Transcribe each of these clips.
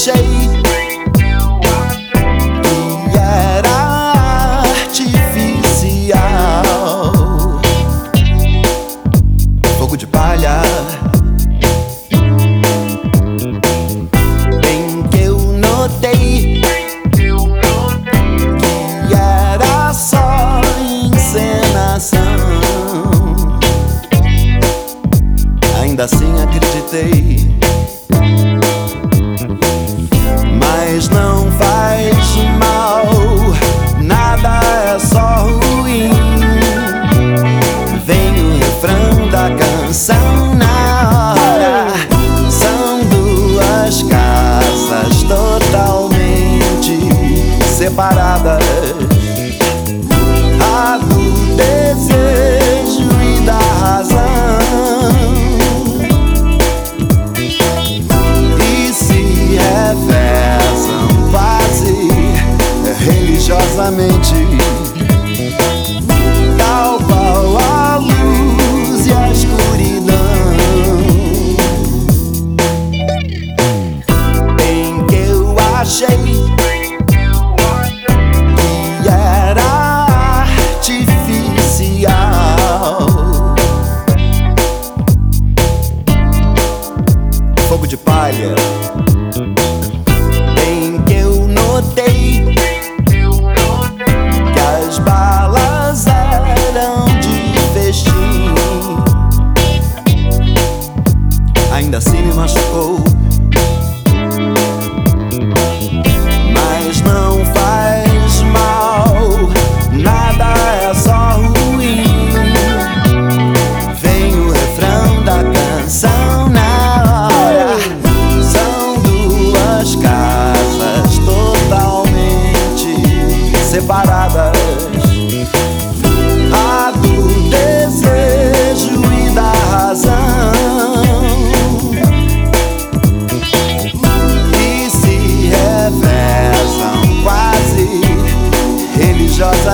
shade do desejo e da razão e se revezam quase religiosamente. Talvez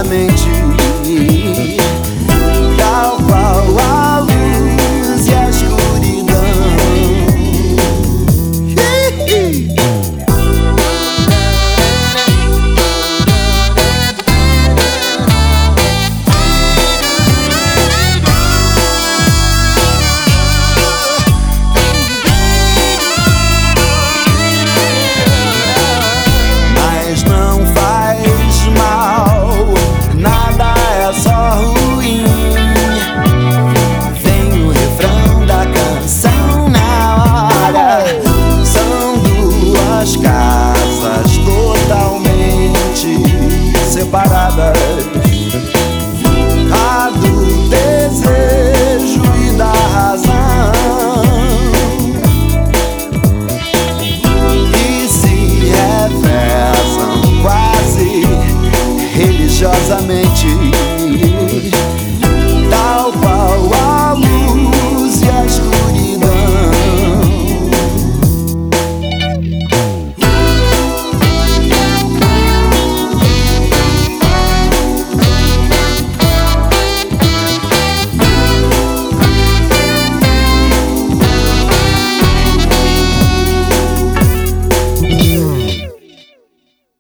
mente. corajosamente.